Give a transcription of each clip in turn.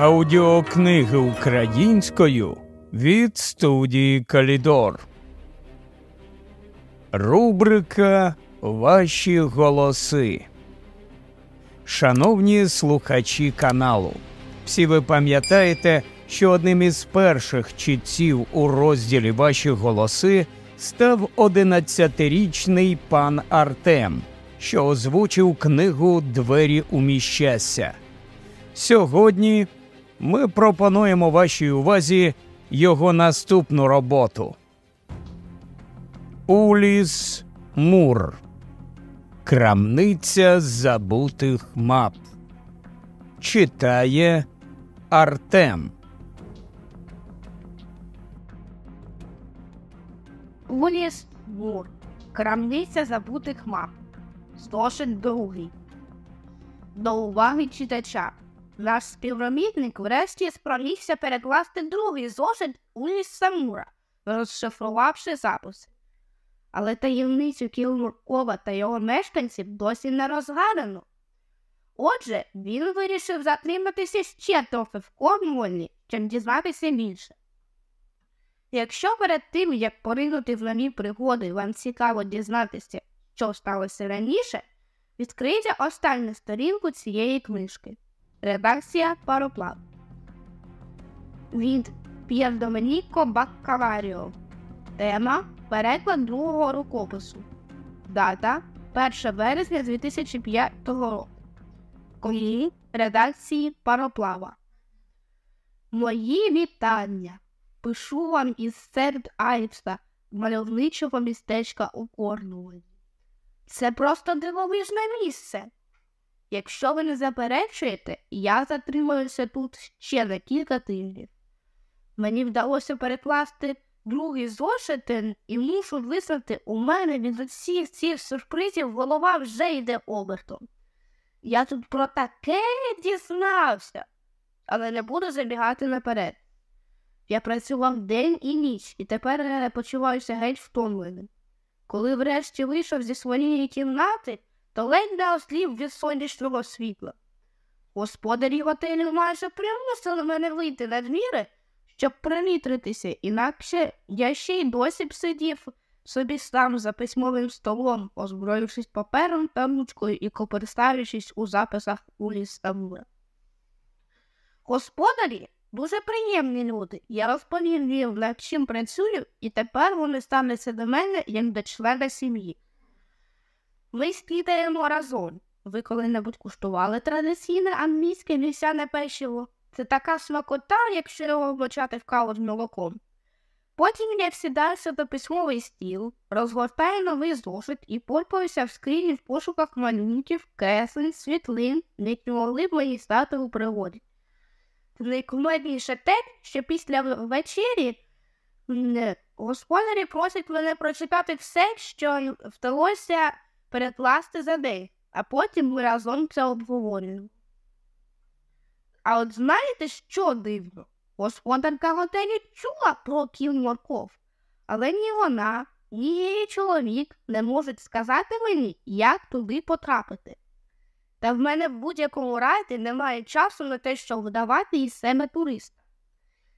Аудіокниги українською від студії Калідор. Рубрика Ваші голоси. Шановні слухачі каналу. Всі ви пам'ятаєте, що одним із перших чітців у розділі Ваші голоси став 11-річний пан Артем, що озвучив книгу Двері у міщастя. Сьогодні ми пропонуємо вашій увазі його наступну роботу. Уліс Мур. Крамниця забутих мап. Читає Артем. Уліс Мур. Крамниця забутих мап. Зошит другий. До уваги читача. Наш співробітник врешті спромігся перекласти другий зошит Уліс Самура, розшифрувавши записи. Але таємницю Кілмуркова та його мешканців досі не розгадано. Отже, він вирішив затриматися ще трохи в Корнуоллі, щоб дізнатися більше. Якщо перед тим, як поринути в нові пригоди, вам цікаво дізнатися, що сталося раніше, відкрийте останню сторінку цієї книжки. Редакція Пароплав. Від П'єр Домініко Баккаваріо. Тема Переклад другого рукопису. Дата 1 березня 2005 року. Колії редакції Пароплава. Мої вітання. Пишу вам із серед Айпса, мальовничого містечка у Корнуолі. Це просто дивовижне місце. Якщо ви не заперечуєте, я затримаюся тут ще на кілька тижнів. Мені вдалося перекласти другий зошитин і мушу визнати, у мене від усіх цих сюрпризів голова вже йде обертом. Я тут про таке дізнався, але не буду забігати наперед. Я працював день і ніч, і тепер почуваюся геть втомленим. Коли врешті вийшов зі своєї кімнати, то ледь не ослів від сонячного світла. Господарі готелю майже примусили мене вийти на двіри, щоб примітритися, інакше я ще й досі б сидів собі сам за письмовим столом, озброївшись папером та ручкою і коперставлячись у записах у Стамбула. Господарі дуже приємні люди. Я розповів їм, над чим працюю, і тепер вони стануться до мене як до члена сім'ї. Ми спідаємо разом. Ви коли-небудь куштували традиційне англійське вівсяне печиво? Це така смакота, якщо його влучати в каву з молоком. Потім я сідаюся до письмовий стіл, розгортаю новий зошит і порпаюся в скрині в пошуках малюнків, кесень, світлин, які могли б мені стати у пригоді. Найкумедніше те, що після вечері господарі просять мене прочитати все, що вдалося перекласти за день, а потім ми разом це обговорюємо. А от знаєте, що дивно? Господарка готелі чула про кіл морков, але ні вона, ні її чоловік не можуть сказати мені, як туди потрапити. Та в мене в будь-якому разі немає часу на те, щоб вдавати із себе туриста.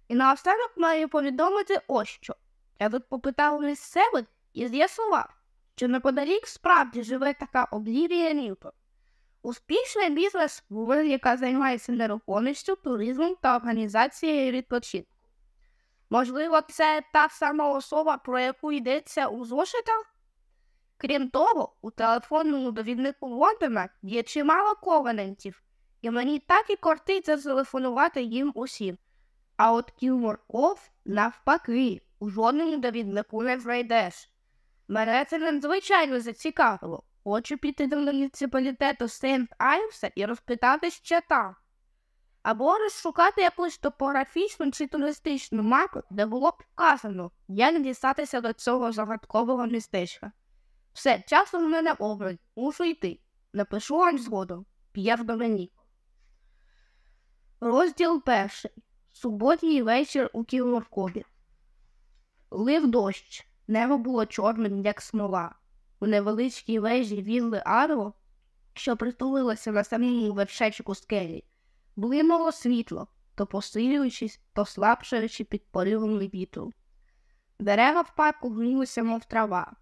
І наостанок маю повідомити ось що. Я тут попитав місцевих і з'ясував, що неподалік справді живе така облівія Ньютон. Успішний бізнес яка займається нерухомістю, туризмом та організацією відпочинку. Можливо, це та сама особа, про яку йдеться у зошитах? Крім того, у телефонному довіднику Лондона є чимало ковенентів, і мені так і кортить зателефонувати їм усім. А от Кілморков, навпаки, у жодному довіднику не знайдеш. Мене це надзвичайно зацікавило. Хочу піти до муніципалітету Сент Айвса і розпитати ще там. Або розшукати якусь топографічну чи туристичну мапу, де було б вказано, як дістатися до цього загадкового містечка. Все, часу в мене образ, мушу йти. Напишу вам згодом. П'єр Домінік. Розділ перший. Суботній вечір у Кілморкові. Лив дощ. Небо було чорним, як смола. У невеличкій вежі вілли Арво, що притулилася на самому вершечку скелі, блимало світло, то посилюючись, то слабшаючи під поривами вітру. Дерева в парку гнулися, мов трава.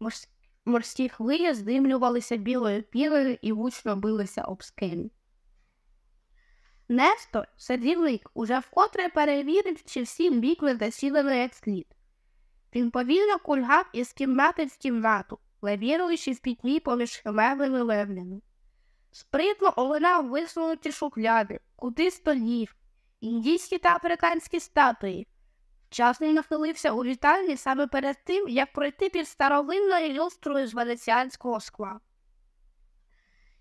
Морс... Морські хвилі здимлювалися білою пірою і гучно билися об скелі. Нестор, садівник, уже вкотре перевірив, чи всі бікли засілили як слід. Він повільно кульгав із кімнати в кімнату, лавіруючи в пітьмі поміж химевими левнями. Спритно олинав висунуті шухляди, куди столів, індійські та африканські статуї. Вчасно нахилився у вітальні саме перед тим, як пройти під старовинною люстрою з венеціанського скла.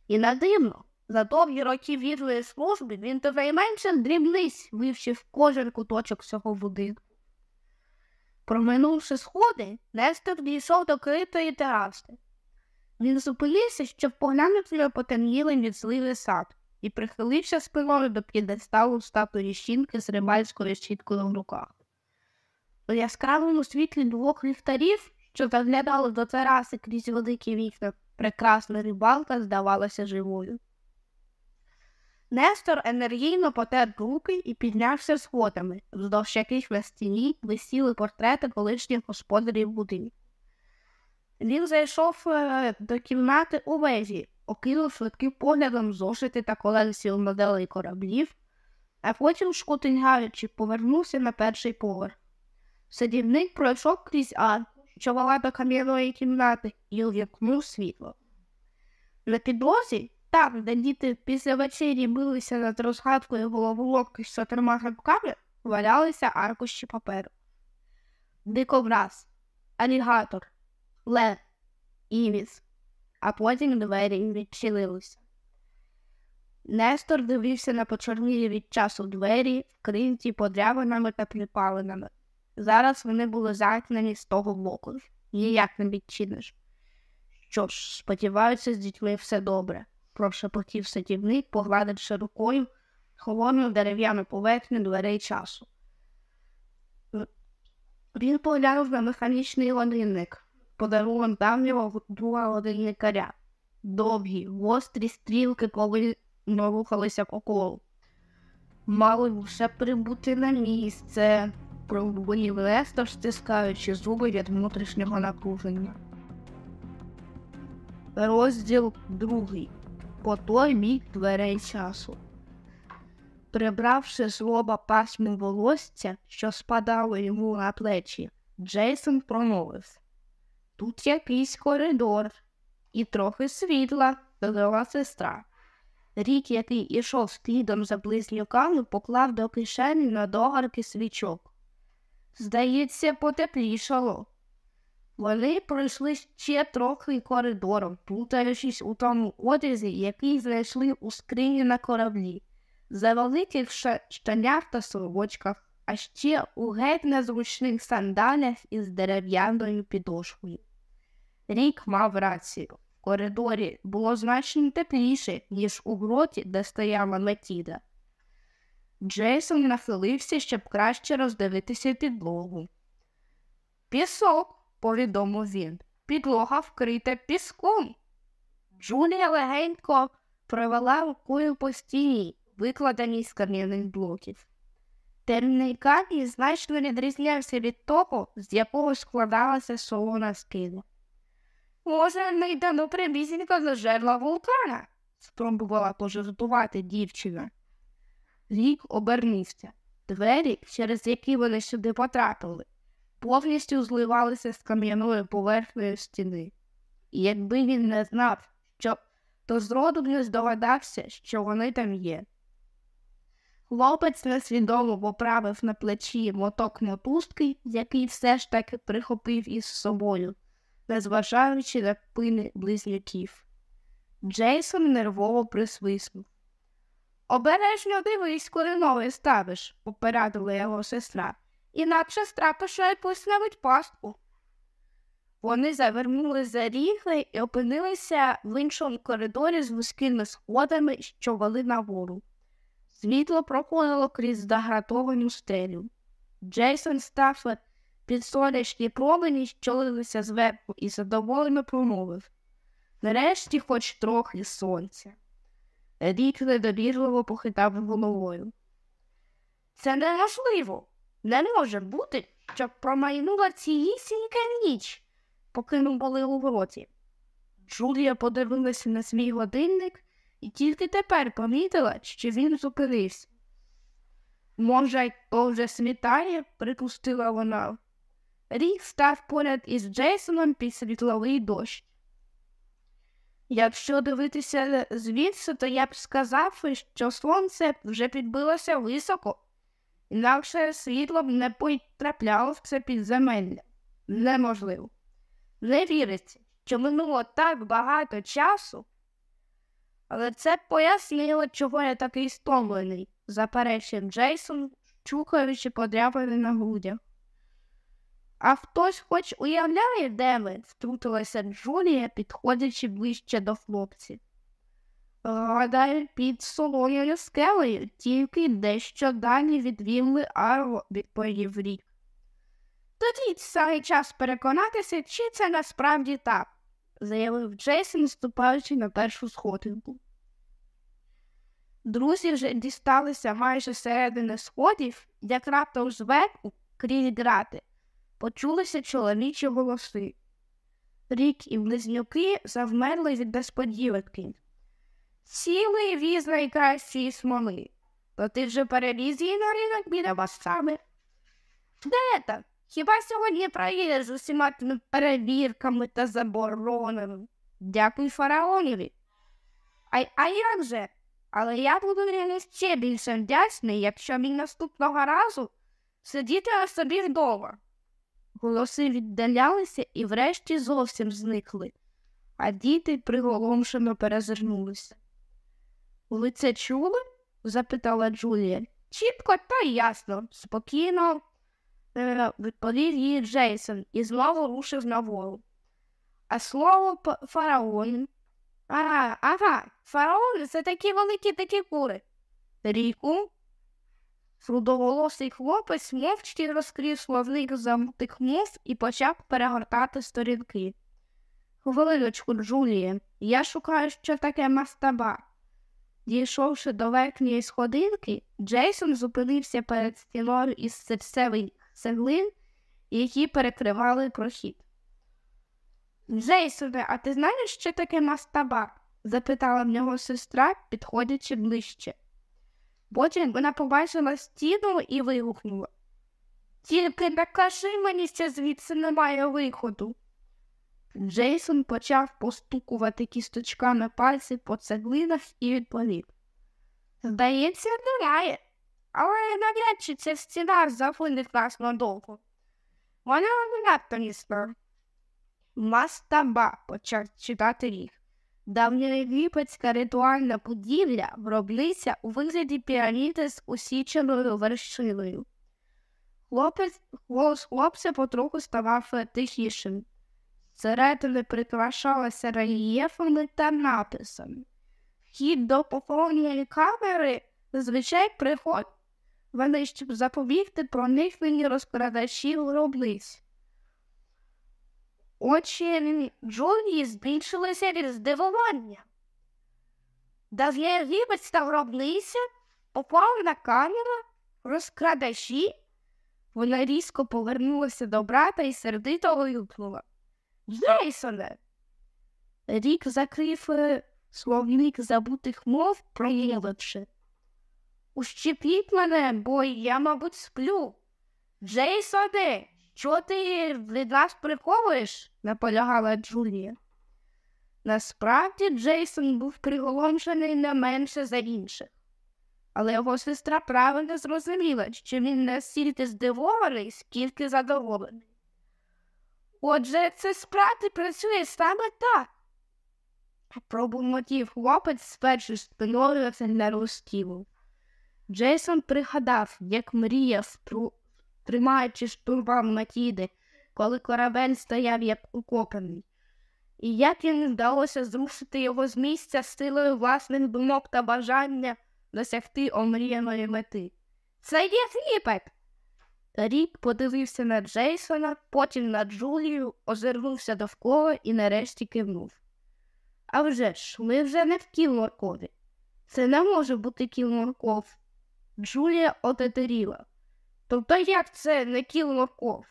І надивно, за довгі роки вірної служби він до найменше дрібниць вивчив кожен куточок цього будинку. Проминувши сходи, Нестор дійшов до критої тераси. Він зупинився, щоб поглянути на потемнілий від зливи сад, і прихилився спиною до п'єдесталу статуї жінки з рибальською щіткою в руках. У яскравому світлі двох ліхтарів, що заглядали до тераси крізь великі вікна, прекрасна рибалка здавалася живою. Нестор енергійно потер руки і піднявся сходами, вздовж яких на стіні висіли портрети колишніх господарів будинку. Він зайшов е, до кімнати у вежі, окинув швидким поглядом зошити та колекцію моделей кораблів, а потім, шкутингаючи, повернувся на перший поверх. Садівник пройшов крізь арку, що вела до кам'яної кімнати, і увімкнув світло. На підлозі, там, де діти після вечері билися над розгадкою головоломки з чотирма грибками, валялися аркуші паперу. Дикобраз, алігатор, лев, івіс, а потім двері відчинилися. Нестор дивився на почорнілі від часу двері, вкриті подрявинами та припалинами. Зараз вони були замкнені з того боку, ніяк не відчиниш. Що ж, сподіваюся, з дітьми все добре, прошепотів садівник, погладивши рукою холодну дерев'яну поверхню дверей часу. Він поглянув на механічний годинник, подарунок давнього друга годинникаря. Довгі, гострі стрілки повільно рухалися по колу. Мали все прибути на місце пробував Лестер, стискаючи зуби від внутрішнього напруження. Розділ другий. По той бік дверей часу. Прибравши з лоба пасму волосся, що спадало йому на плечі, Джейсон промовив Тут якийсь коридор і трохи світла, додала сестра. Рік, який ішов слідом за близнюками, поклав до кишені на догарки свічок. Здається, потеплішало. Вони пройшли ще трохи коридором, плутаючись у тому одязі, який знайшли у скрині на кораблі, за великих штанях та сорочках, а ще у геть незручних сандалях із дерев'яною підошвою. Рік мав рацію. В коридорі було значно тепліше, ніж у гроті, де стояла Метіда. Джейсон нахилився, щоб краще роздивитися підлогу. Пісок, повідомив він, підлога вкрита піском. Джулія легенько провела рукою по стіні, викладеній з кам'яних блоків. Темний камінь значно відрізнявся від того, з якого складалася солона скида. Може, не йдемо прибізінько до жерла вулкана? спробувала пожартувати дівчина. Рік обернувся. Двері, через які вони сюди потрапили, повністю зливалися з кам'яною поверхнею стіни. І якби він не знав, що то зроду не здогадався, що вони там є. Хлопець несвідомо поправив на плечі моток мотузки, який все ж таки прихопив із собою, незважаючи на пини близнюків. Джейсон нервово присвиснув. Обережно дивись, коли новий ставиш, попередила його сестра, інакше страпиш якусь навіть пастку. Вони завернули за рігли і опинилися в іншому коридорі з вузькими сходами, що вели нагору. Світло проходило крізь загратовану стелю. Джейсон став під сонячні промені, що лилися зверху, і задоволено промовив Нарешті хоч трохи сонця. Рік недовірливо похитав головою. Це неможливо. Не може бути, щоб промайнула цілісінька ніч, поки ми були у вороті. Джулія подивилася на свій годинник і тільки тепер помітила, що він зупинився. Може, то вже світає, припустила вона. Рік став поряд із Джейсоном під світловий дощ. Якщо дивитися звідси, то я б сказав, що сонце вже підбилося високо, інакше світло б не потрапляло в це підземелля. Неможливо. Не віриться, що минуло так багато часу, але це пояснило, чого я такий стомлений, заперечив Джейсон, чухаючи подряпини на грудях. А хтось хоч уявляє, де ми? втрутилася Джулія, підходячи ближче до хлопців. Гадаю, під солоною скелею, тільки дещо далі від вілли Арго, відповів рік. Тоді саме час переконатися, чи це насправді так, заявив Джейсон, ступаючи на першу сходинку. Друзі вже дісталися майже середини сходів, як раптом зверху, крізь грати, почулися чоловічі голоси. Рік і близнюки завмерли від несподіванки. Цілий віз найкращої смоли. То ти вже переліз її на ринок біля вас саме? Де так? Хіба сьогодні проїдеш з усіма тими перевірками та заборонами? Дякую фараонові. А, а як же? Але я буду мені ще більше вдячний, якщо він наступного разу сидітиме собі вдома. Голоси віддалялися і врешті зовсім зникли, а діти приголомшено перезирнулися. Ви це чули? запитала Джулія. Чітко та ясно, спокійно е, відповів їй Джейсон і знову рушив на волу. А слово фараон. Ага, ага, фараони це такі великі такі кури. Ріку. Рудоголосий хлопець мовчки розкрив словник замутих мов і почав перегортати сторінки. Хвилиночку, Джулія, я шукаю, що таке мастаба. Дійшовши до верхньої сходинки, Джейсон зупинився перед стіною із серцевих цеглин, які перекривали прохід. Джейсоне, а ти знаєш, що таке мастаба? запитала в нього сестра, підходячи ближче. Потім вона побачила стіну і вигукнула. Тільки не кажи мені, що звідси немає виходу. Джейсон почав постукувати кісточками пальці по цеглинах і відповів. Здається, немає, але навряд чи ця стіна заходить нас надовго. Вона надто міцна. Мастаба, почав читати ріг. Давньоєгипетська ритуальна будівля в гробниця у вигляді піраміди з усіченою вершиною. Хлопець, голос хлопця потроху ставав тихішим. Зсередини прикрашалася рельєфами та написами. Вхід до похоронної камери зазвичай приход. Вони щоб запобігти проникненню розкрадачів гробниць. Очі Джулії збільшилися від здивування. Дав'єгібець та гробниця, поповна камера, розкрадачі. Вона різко повернулася до брата і сердито вигукнула. Джейсоне. Рік закрив словник забутих мов, проявивши. Ущепіть мене, бо я, мабуть, сплю. Джейсоне, чого ти від нас приховуєш? наполягала Джулія. Насправді Джейсон був приголомшений не менше за інших, але його сестра правильно зрозуміла, що він не стільки здивований, скільки задоволений. Отже, це справді працює саме так. Пробурмотів хлопець спершу спиною для розтіву. Джейсон пригадав, як мріяв, тримаючи штурвал Матіди, коли корабель стояв як укопаний, і як їм вдалося зрушити його з місця силою власних думок та бажання досягти омріяної мети. Це є хліпець! Рік подивився на Джейсона, потім на Джулію, озирнувся довкола і нарешті кивнув. А вже ж, ми вже не в кіл Це не може бути кіл Джулія отетеріла. Тобто як це не кіл морков?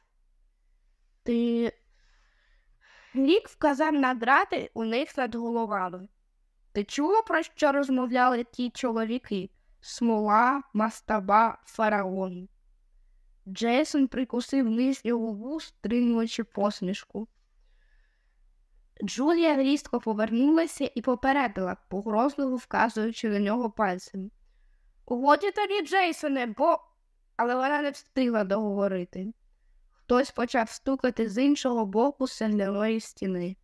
Ти рік вказав надрати у них над головами. Ти чула, про що розмовляли ті чоловіки? Смола, мастаба, фараон. Джейсон прикусив нижню губу, стримуючи посмішку. Джулія різко повернулася і попередила, погрозливо вказуючи на нього пальцем. Годі тобі, Джейсоне, бо. Але вона не встигла договорити. Хтось почав стукати з іншого боку селяної стіни.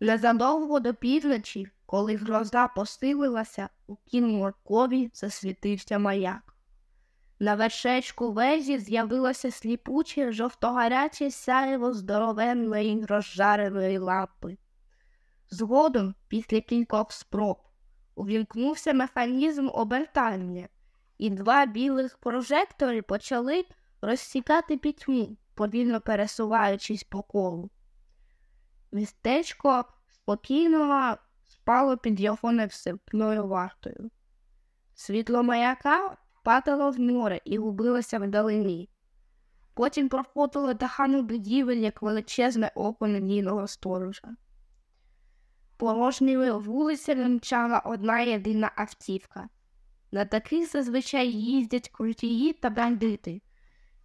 Незадовго до півночі, коли гроза посилилася, у кінморкові засвітився маяк. На вершечку вежі з'явилося сліпуче жовтогаряче сяєво здоровенної розжареної лампи. Згодом, після кількох спроб, увімкнувся механізм обертання, і два білих прожектори почали розсікати пітьму, повільно пересуваючись по колу. Містечко спокійно спало під його невсипною вартою. Світло маяка падало в море і губилося вдалині. Потім проходило дахану будівель, як величезне око надійного сторожа. Порожніми вулицями мчала одна єдина автівка. На таких зазвичай їздять крутії та бандити.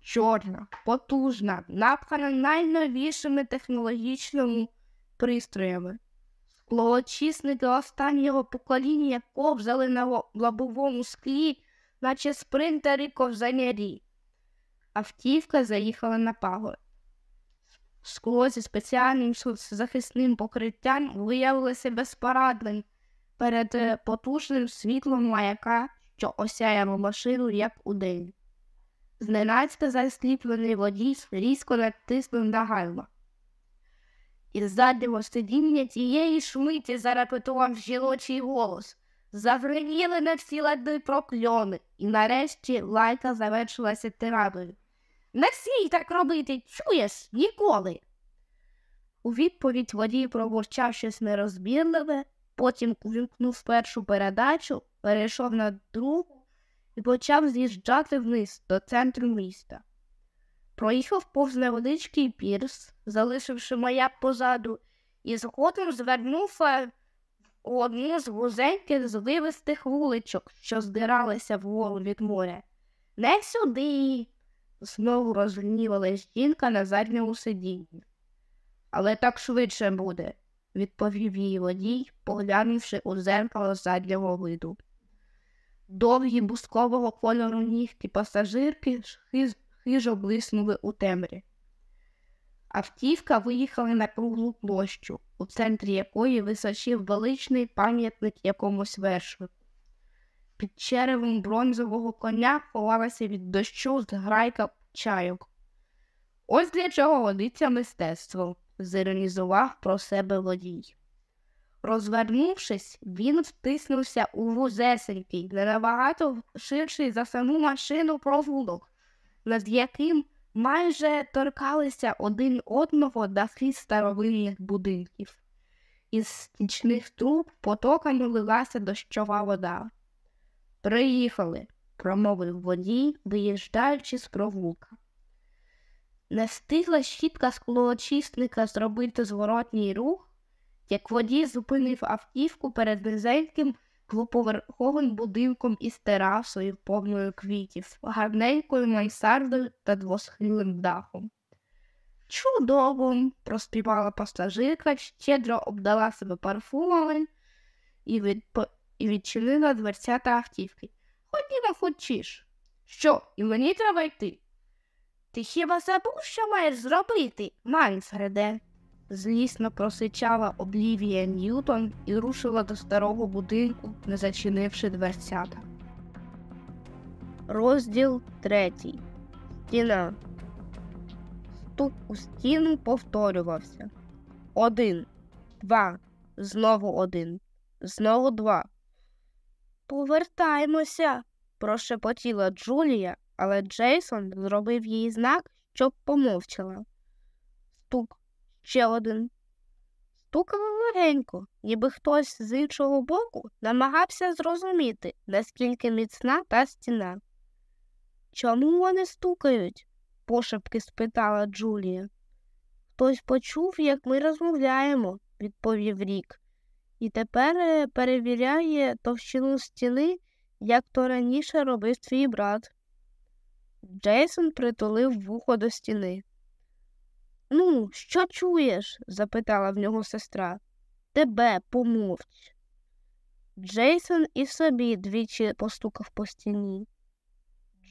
Чорна, потужна, напхана найновішими технологічними пристроями. Склоочисники останнього покоління ковзали на лобовому склі, наче спринтери ковзанярі. Автівка заїхала на пагорб. Скло зі спеціальним захисним покриттям виявилося безпорадним перед е, потужним світлом маяка, що осяяв машину, як удень. Зненацька засліплений водій різко натиснув на гальма. Із заднього сидіння тієї шмиті зарепетував жіночий голос. Загриміли на всі лади прокльони, і нарешті лайка завершилася тирадою. Не смій так робити, чуєш, ніколи. У відповідь водій пробурчав щось нерозбірливе, потім увімкнув першу передачу, перейшов на другу і почав з'їжджати вниз до центру міста. Проїхав повз невеличкий пірс, залишивши маяк позаду, і згодом звернув е, у одну з вузеньких звивистих вуличок, що здиралися вгору від моря. Не сюди. знову розгнівалась жінка на задньому сидінні. Але так швидше буде, відповів її водій, поглянувши у зеркало заднього виду. Довгі бускового кольору нігті пасажирки хиз, хижо блиснули у темрі. Автівка виїхала на круглу площу, у центрі якої височив величний пам'ятник якомусь вершнику. Під черевом бронзового коня ховалася від дощу зграйка чайок. Ось для чого годиться мистецтво, зіронізував про себе водій. Розвернувшись, він втиснувся у вузесенький, не набагато ширший за саму машину провулок, над яким майже торкалися один одного дахи старовинних будинків. Із стічних труб потоками лилася дощова вода. Приїхали, промовив водій, виїжджаючи з провулка. Не встигла щітка склоочисника зробити зворотній рух, як водій зупинив автівку перед низеньким двоповерховим будинком із терасою, повною квітів, гарненькою майсардою та двосхилим дахом. Чудово, проспівала пасажирка, щедро обдала себе парфумами і, відп... і відчинила дверцята автівки. Ходімо хочеш. Що, і мені треба йти? Ти хіба забув, що маєш зробити, Манфреде? Злісно просичала Облівія Ньютон і рушила до старого будинку, не зачинивши дверцята. Розділ третій. Стіна. Стук у стіну повторювався. Один, два, знову один, знову два. Повертаймося, прошепотіла Джулія, але Джейсон зробив їй знак, щоб помовчала. Стук ще один. стукали легенько, ніби хтось з іншого боку намагався зрозуміти, наскільки міцна та стіна. Чому вони стукають? пошепки спитала Джулія. Хтось почув, як ми розмовляємо, відповів Рік, і тепер е, перевіряє товщину стіни, як то раніше робив твій брат. Джейсон притулив вухо до стіни. Ну, що чуєш? запитала в нього сестра. Тебе помовч. Джейсон і собі двічі постукав по стіні.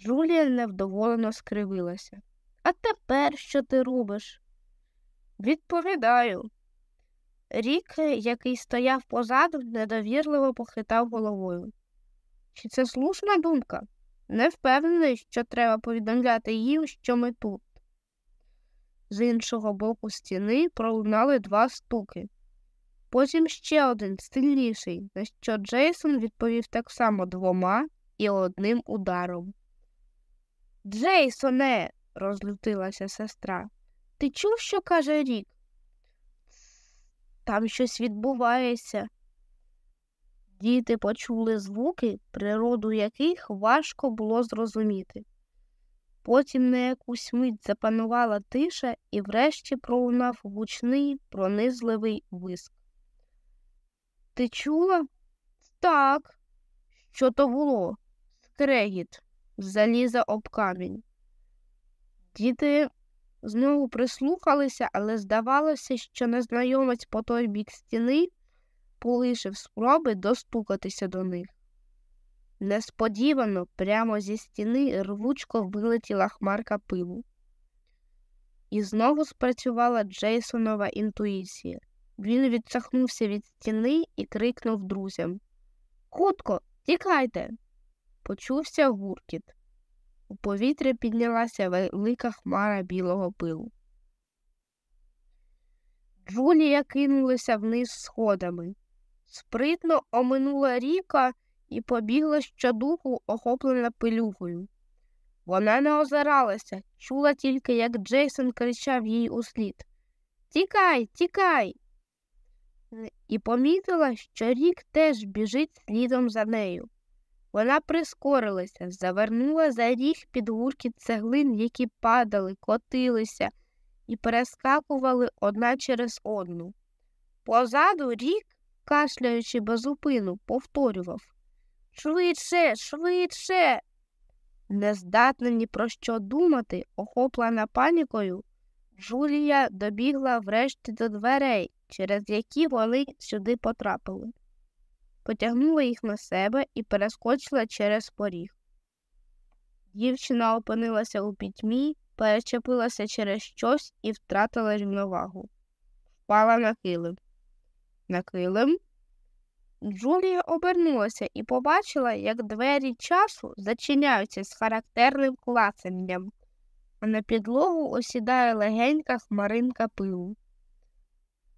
Джулія невдоволено скривилася. А тепер що ти робиш? Відповідаю. Рік, який стояв позаду, недовірливо похитав головою. Чи це слушна думка? Не впевнений, що треба повідомляти їм, що ми тут. З іншого боку стіни пролунали два стуки. Потім ще один сильніший, на що Джейсон відповів так само двома і одним ударом. Джейсоне, розлютилася сестра. Ти чув, що каже Рік? Там щось відбувається. Діти почули звуки, природу яких важко було зрозуміти. Потім на якусь мить запанувала тиша і врешті пролунав гучний, пронизливий виск. Ти чула? Так. Що то було? Скрегіт, заліза об камінь. Діти знову прислухалися, але здавалося, що незнайомець по той бік стіни полишив спроби достукатися до них. Несподівано прямо зі стіни рвучко вилетіла хмарка пилу. І знову спрацювала Джейсонова інтуїція. Він відсахнувся від стіни і крикнув друзям Хутко, тікайте. Почувся гуркіт. У повітря піднялася велика хмара білого пилу. Джулія кинулася вниз сходами. Спритно оминула ріка і побігла щодуху, охоплена пилюкою. Вона не озиралася, чула тільки, як Джейсон кричав їй услід Тікай, тікай. І помітила, що рік теж біжить слідом за нею. Вона прискорилася, завернула за ріг під гуркіт цеглин, які падали, котилися і перескакували одна через одну. Позаду рік, кашляючи безупину, повторював Швидше, швидше. Нездатна ні про що думати, охоплена панікою, Джулія добігла врешті до дверей, через які вони сюди потрапили. Потягнула їх на себе і перескочила через поріг. Дівчина опинилася у пітьмі, перечепилася через щось і втратила рівновагу. Впала на килим. На килим Джулія обернулася і побачила, як двері часу зачиняються з характерним клацанням, а на підлогу осідає легенька хмаринка пилу.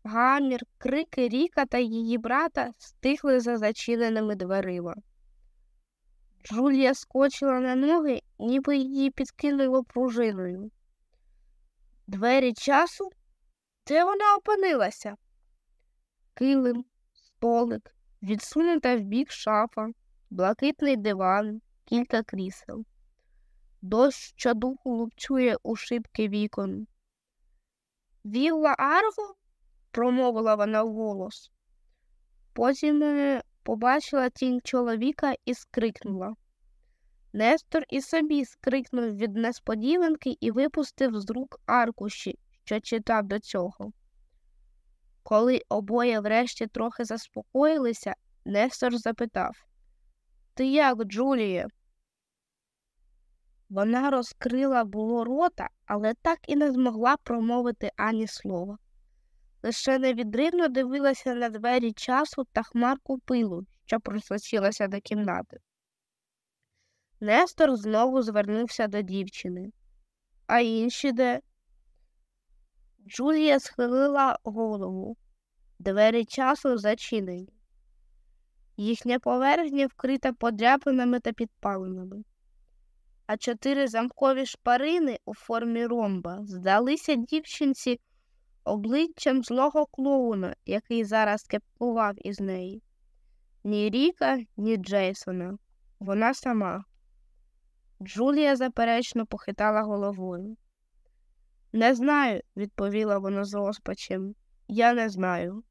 Гамір, крики Ріка та її брата стихли за зачиненими дверима. Джулія скочила на ноги, ніби її підкинуло пружиною. Двері часу? Де вона опинилася? Килим, столик, відсунута вбік шафа, блакитний диван, кілька крісел. Дощ щодуху лупчує у шибки вікон. Вілла Арго? промовила вона вголос. Потім е, побачила тінь чоловіка і скрикнула. Нестор і собі скрикнув від несподіванки і випустив з рук аркуші, що читав до цього. Коли обоє врешті трохи заспокоїлися, Нестор запитав Ти як, Джуліє? Вона розкрила було рота, але так і не змогла промовити ані слова. Лише невідривно дивилася на двері часу та хмарку пилу, що просочилася до кімнати. Нестор знову звернувся до дівчини. А інші де? Джулія схилила голову. Двері часу зачинені. Їхня поверхня вкрита подряпинами та підпалинами, а чотири замкові шпарини у формі ромба здалися дівчинці обличчям злого клоуна, який зараз кепкував із неї. Ні Ріка, ні Джейсона. Вона сама. Джулія заперечно похитала головою. Не знаю, відповіла вона з розпачем. Я не знаю.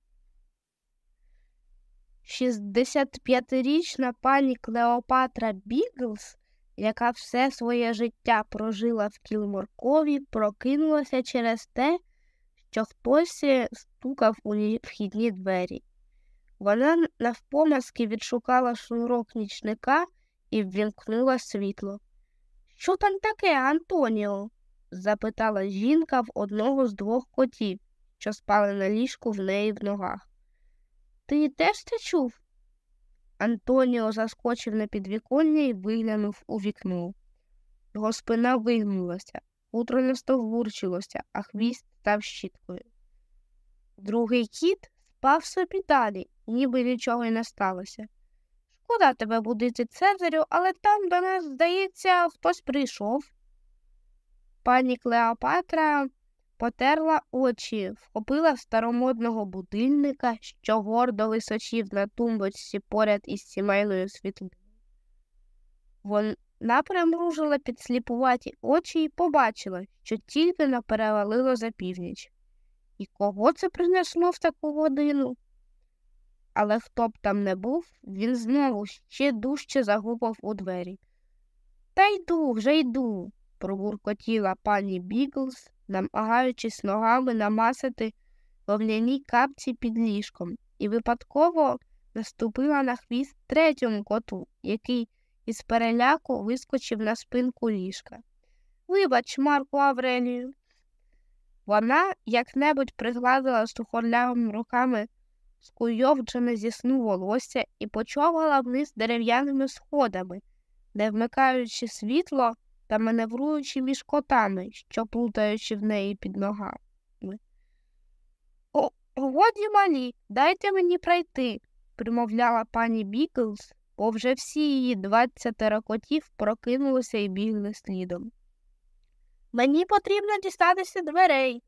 65-річна пані Клеопатра Біглс, яка все своє життя прожила в Кілмор-Кові, прокинулася через те, що хтось стукав у вхідні двері. Вона навпомазки відшукала шнурок нічника і ввімкнула світло. Що там таке, Антоніо? Запитала жінка в одного з двох котів, що спали на ліжку в неї в ногах. Ти теж це чув? Антоніо заскочив на підвіконня і виглянув у вікно. Його спина вигнулася, утро не стовбурчилося, а хвіст став щіткою. Другий кіт спав собі далі, ніби нічого й не сталося. Шкода тебе будити Цезарю, але там до нас, здається, хтось прийшов. Пані Клеопатра потерла очі, вхопила старомодного будильника, що гордо височив на тумбочці поряд із сімейною світлиною. Вона примружила підсліпуваті очі і побачила, що тільки не перевалило за північ. І кого це принесло в таку годину? Але хто б там не був, він знову ще дужче загупав у двері. Та йду, вже йду, пробуркотіла пані Біглс, намагаючись ногами намацати вовняні капці під ліжком, і випадково наступила на хвіст третьому коту, який із переляку вискочив на спинку ліжка. Вибач, Марку Аврелію. Вона як небудь пригладила сухорлявими руками скуйовджене зі сну волосся і почовгала вниз дерев'яними сходами, не вмикаючи світло та маневруючи між котами, що плутались в неї під ногами. О, годі малі, дайте мені пройти, примовляла пані Біглс, бо вже всі її двадцятеро котів прокинулися і бігли слідом. Мені потрібно дістатися дверей.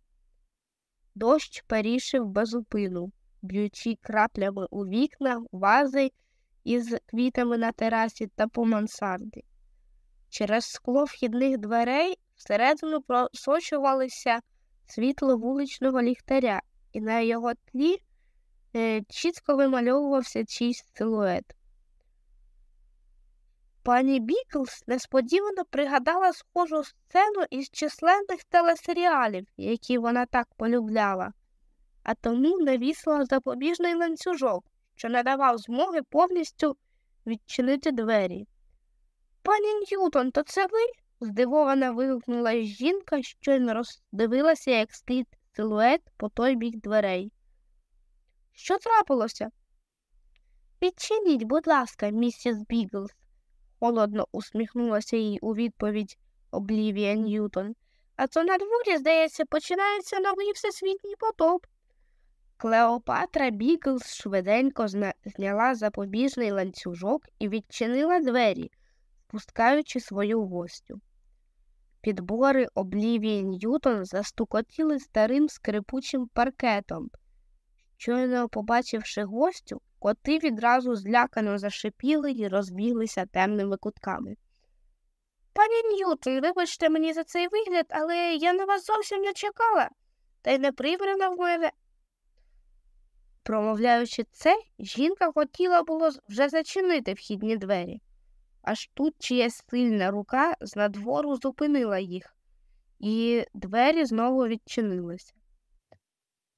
Дощ перішив безупину, б'ючи краплями у вікна, вази із квітами на терасі та по мансарді. Через скло вхідних дверей всередину просочувалося світло вуличного ліхтаря, і на його тлі е, чітко вимальовувався чийсь силует. Пані Біглс несподівано пригадала схожу сцену із численних телесеріалів, які вона так полюбляла, а тому навісила запобіжний ланцюжок, що не давав змоги повністю відчинити двері. Пані Ньютон, то це ви? здивовано вигукнула жінка, щойно роздивилася, як слід силует по той бік дверей. Що трапилося? Відчиніть, будь ласка, місіс Біглс, холодно усміхнулася їй у відповідь Облівія Ньютон. А то на дворі, здається, починається новий всесвітній потоп. Клеопатра Біглс швиденько зняла запобіжний ланцюжок і відчинила двері впускаючи свою гостю. Підбори Облівії Ньютон застукотіли старим скрипучим паркетом. Щойно побачивши гостю, коти відразу злякано зашипіли і розбіглися темними кутками. Пані Ньютон, вибачте мені за цей вигляд, але я на вас зовсім не чекала, та й не прибрана в мене. Промовляючи це, жінка хотіла було вже зачинити вхідні двері. Аж тут чиясь сильна рука з надвору зупинила їх, і двері знову відчинилися.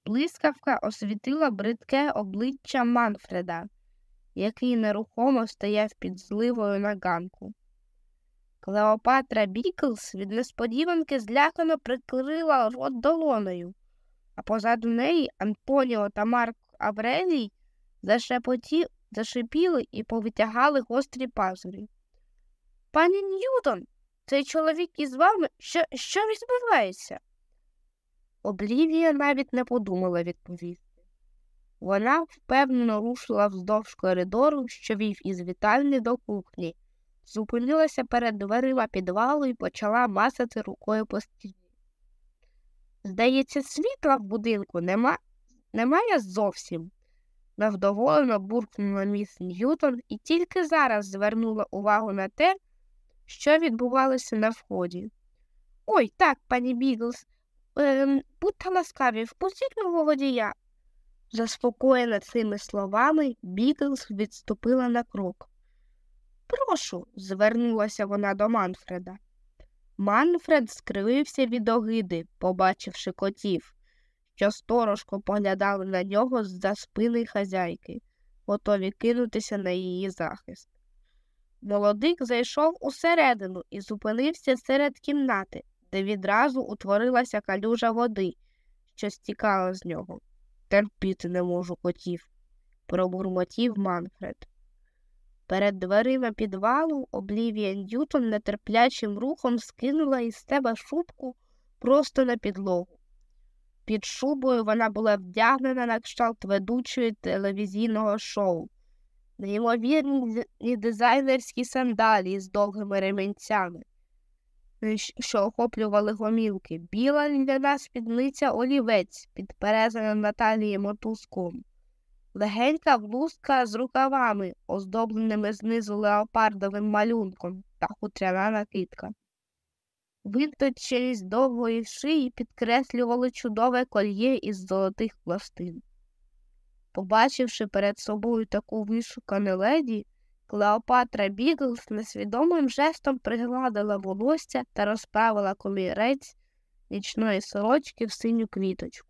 Блискавка освітила бридке обличчя Манфреда, який нерухомо стояв під зливою на ганку. Клеопатра Біглс від несподіванки злякано прикрила рот долоною, а позаду неї Антоніо та Марк Аврелій зашепоті, зашипіли і повитягали гострі пазурі. Пані Ньютон, цей чоловік із вами, що що відбувається? Облівія навіть не подумала відповісти. Вона впевнено рушила вздовж коридору, що вів із вітальні до кухні, зупинилася перед дверима підвалу і почала масати рукою по стіні. Здається, світла в будинку нема... немає зовсім. Невдоволено буркнула міс Ньютон і тільки зараз звернула увагу на те, що відбувалося на вході. Ой, так, пані Біглс, ем, будьте ласкаві, впустіть мого водія. Заспокоєна цими словами, Біглс відступила на крок. Прошу, звернулася вона до Манфреда. Манфред скривився від огиди, побачивши котів, що сторожко поглядали на нього з за спини хазяйки, готові кинутися на її захист. Молодик зайшов усередину і зупинився серед кімнати, де відразу утворилася калюжа води, що стікала з нього. Терпіти не можу котів, пробурмотів Манфред. Перед дверима підвалу Облівія Ньютон нетерплячим рухом скинула із себе шубку просто на підлогу. Під шубою вона була вдягнена на кшталт ведучої телевізійного шоу, неймовірні дизайнерські сандалії з довгими ременцями, що охоплювали гомілки, біла ляна спідниця олівець, підперезана на талії мотузком легенька блузка з рукавами, оздобленими знизу леопардовим малюнком та хутряна накидка. Витонченість довгої шиї підкреслювало чудове кольє із золотих пластин. Побачивши перед собою таку вишукану леді, Клеопатра Біглс несвідомим жестом пригладила волосся та розправила комірець нічної сорочки в синю квіточку.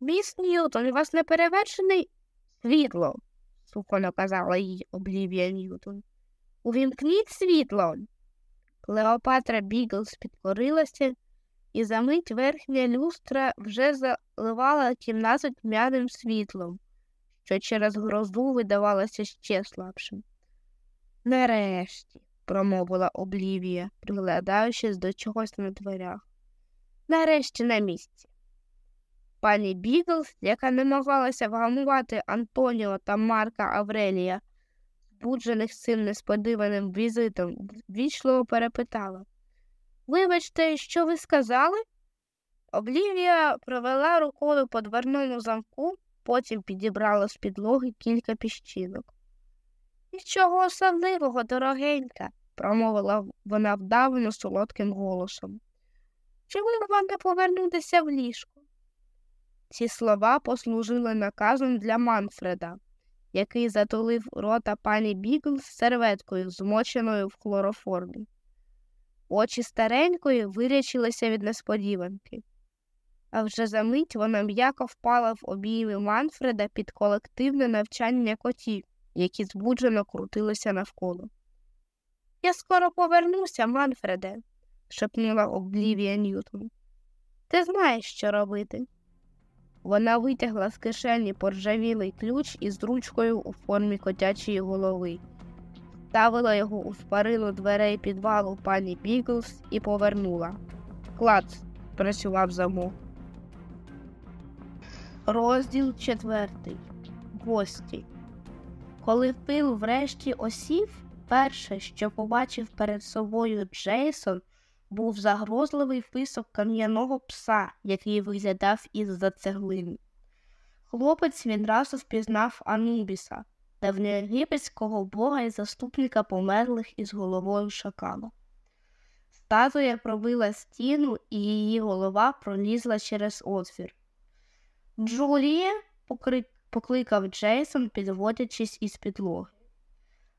Міс Ньютон, у вас неперевершений світло, сухо наказала їй Облівія Ньютон. Увімкніть світло. Клеопатра Біглс підкорилася, і за мить верхня люстра вже заливала кімнату тьмяним світлом, що через грозу видавалося ще слабшим. Нарешті, промовила Облівія, приглядаючись до чогось на дверях. Нарешті на місці. Пані Біглс, яка намагалася вгамувати Антоніо та Марка Аврелія, збуджених цим несподіваним візитом, ввічливо перепитала Вибачте, що ви сказали? Облівія провела рукою по дверному замку, потім підібрала з підлоги кілька піщинок. Нічого особливого, дорогенька, промовила вона вдавано солодким голосом. Чому вам не повернутися в ліжко? Ці слова послужили наказом для Манфреда, який затулив рота пані Бігл з серветкою, змоченою в хлороформі. Очі старенької вирячилися від несподіванки, а вже за мить вона м'яко впала в обійми Манфреда під колективне навчання котів, які збуджено крутилися навколо. Я скоро повернуся, Манфреде, шепнула Облівія Ньютон. Ти знаєш, що робити. Вона витягла з кишені поржавілий ключ із ручкою у формі котячої голови, вставила його у шпарину дверей підвалу пані Біглс і повернула. Клац, спрацював замок. Розділ четвертий. Гості. Коли пил врешті осів, перше, що побачив перед собою Джейсон, був загрозливий писок кам'яного пса, який виглядав із за цеглини. Хлопець відразу впізнав Анубіса, давньоєгипетського бога і заступника померлих із головою шакала. Статуя пробила стіну, і її голова пролізла через отвір. Джулія, покликав Джейсон, підводячись із підлоги.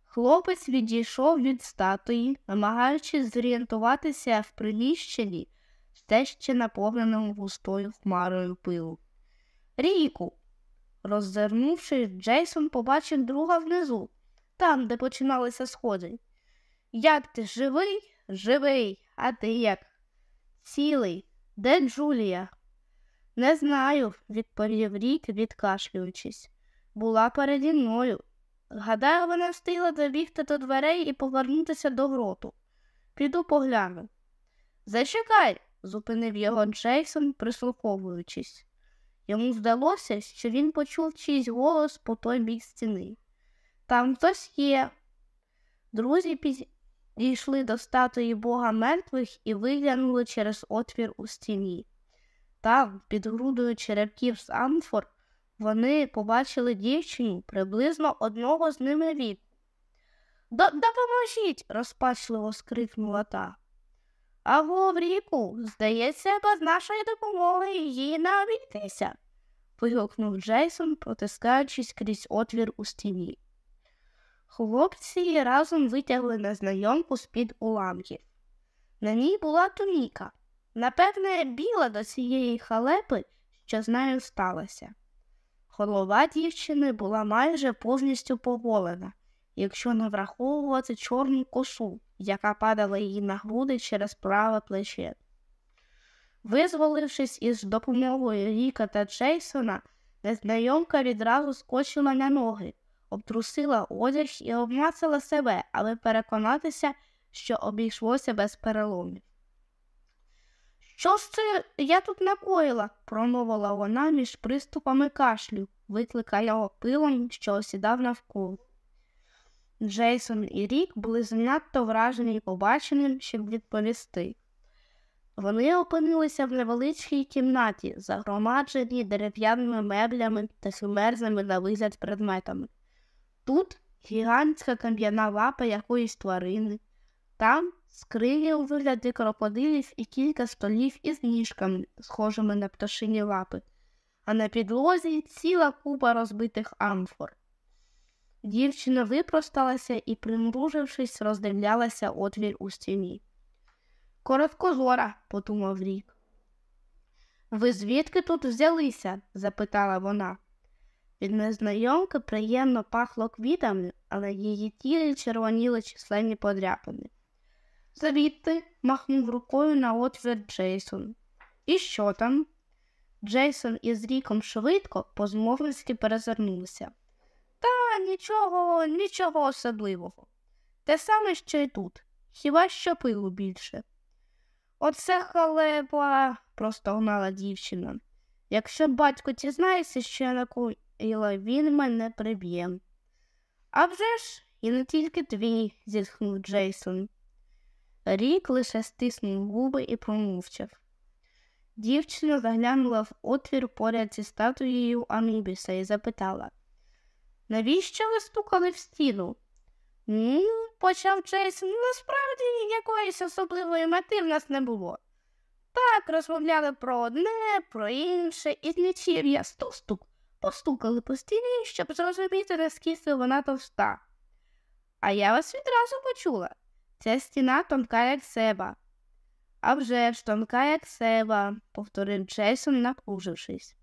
Хлопець відійшов від статуї, намагаючись зорієнтуватися в приміщенні, все ще наповненому густою хмарою пилу. Ріку. Роззирнувшись, Джейсон побачив друга внизу, там, де починалися сходи. Як ти живий? Живий, а ти як? Цілий, де Джулія? Не знаю, відповів Рік, відкашлюючись. Була переді мною. Гадаю, вона встигла добігти до дверей і повернутися до гроту. Піду погляну. Зачекай, зупинив його Джейсон, прислуховуючись. Йому здалося, що він почув чийсь голос по той бік стіни. Там хтось є. Друзі підійшли до статуї бога мертвих і виглянули через отвір у стіні. Там, під грудою черепків з амфор, вони побачили дівчину приблизно одного з ними віку. Допоможіть, розпачливо скрикнула та. Аго, Ріку, здається, без нашої допомоги їй не обійтися, вигукнув Джейсон, протискаючись крізь отвір у стіні. Хлопці разом витягли незнайомку з-під уламків. На ній була туніка, напевне, біла до цієї халепи, що з нею сталося. Голова дівчини була майже повністю поголена, якщо не враховувати чорну косу, яка падала їй на груди через праве плече. Визволившись із допомогою Ріка та Джейсона, незнайомка відразу скочила на ноги, обтрусила одяг і обмацала себе, аби переконатися, що обійшлося без переломів. Що ж це я тут накоїла? промовила вона між приступами кашлю, викликаного пилом, що осідав навколо. Джейсон і Рік були занадто вражені побаченим, щоб відповісти. Вони опинилися в невеличкій кімнаті, загромадженій дерев'яними меблями та химерними на вигляд предметами. Тут гігантська кам'яна лапа якоїсь тварини, там скрині у вигляді крокодилів і кілька столів із ніжками, схожими на пташині лапи, а на підлозі ціла купа розбитих амфор. Дівчина випросталася і, примружившись, роздивлялася отвір у стіні. Короткозора, подумав рік. Ви звідки тут взялися? запитала вона. Від незнайомки приємно пахло квітами, але її тілі червоніли численні подряпини. Звідти махнув рукою на отвір Джейсон. І що там? Джейсон із ріком швидко позмовницьки перезирнулися. Та нічого, нічого особливого. Те саме, що й тут, хіба що пилу більше. Оце халепа, простогнала дівчина. Якщо батько дізнається, що я накоїла, він мене приб'є. «А вже ж, і не тільки твій, зітхнув Джейсон. Рік лише стиснув губи і промовчав. Дівчина заглянула в отвір поряд зі статуєю Анубіса і запитала Навіщо ви стукали в стіну? Ну, почав Джейсон, насправді якоїсь особливої мети в нас не було. Так, розмовляли про одне, про інше, і знічів я стук-стук, постукали по стіні, щоб зрозуміти, наскільки вона товста. А я вас відразу почула. Ця стіна тонка, як себе. «А вже ж тонка, як себе, повторив Джейсон, напружившись.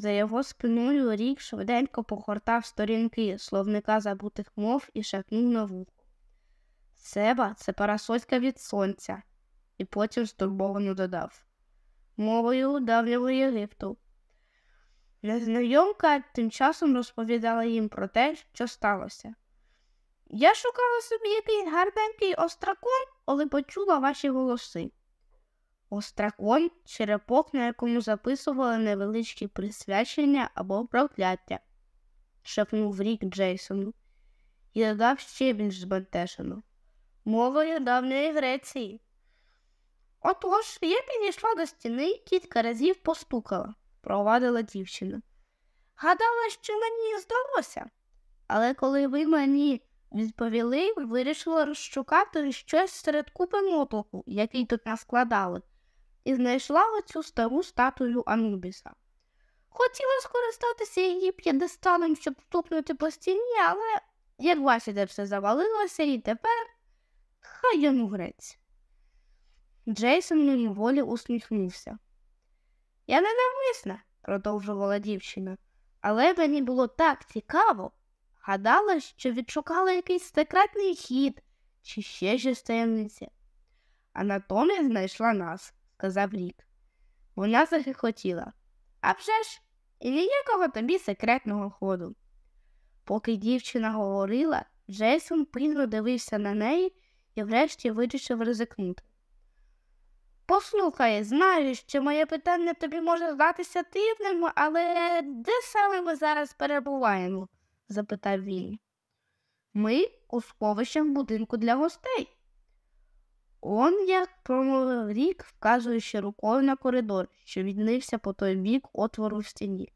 За його спиною рік швиденько погортав сторінки словника забутих мов і шепнув на вухо. Себа це парасолька від сонця, і потім стурбовано додав мовою давнього Єгипту. Незнайомка тим часом розповідала їм про те, що сталося. Я шукала собі якийсь гарненький остракон, коли почула ваші голоси. Остракон черепок, на якому записували невеличкі присвячення або прокляття, шепнув рік Джейсону, і додав ще більш збентежено. Мовою давньої Греції. Отож, я підійшла до стіни і кілька разів постукала, провадила дівчина. Гадала, що мені здалося, але коли ви мені відповіли, вирішила розшукати щось серед купи мотлоху, який тут наскладали і знайшла оцю стару статую Анубіса. Хотіла скористатися її п'єдесталом, щоб стукнути по стіні, але, як бачите, все завалилося і тепер хай йому грець. Джейсон мимоволі усміхнувся. Я не навмисна, продовжувала дівчина, але мені було так цікаво. Гадала, що відшукала якийсь секретний хід чи ще щось таємниці. А натомість знайшла нас сказав рік. Вона захихотіла. «А вже ж, ніякого тобі секретного ходу. Поки дівчина говорила, Джейсон пильно дивився на неї і врешті вирішив ризикнути. Послухай, знаю, що моє питання тобі може здатися дивним, але де саме ми зараз перебуваємо? запитав він. Ми у сховищах будинку для гостей. Он як промовив рік, вказуючи рукою на коридор, що віднився по той бік отвору в стіні.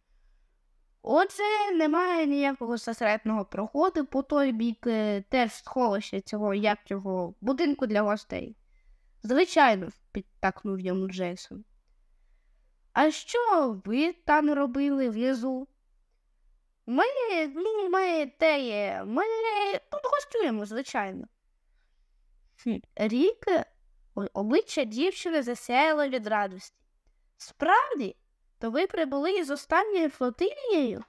Отже, немає ніякого секретного проходу по той бік е, теж сховища цього як його будинку для гостей. Звичайно, підтакнув йому Джейсон. А що ви там робили внизу? Ми, ну, ми те, ми тут гостюємо, звичайно. Рік обличчя дівчини засяяло від радості. Справді, то ви прибули з останньою флотилією?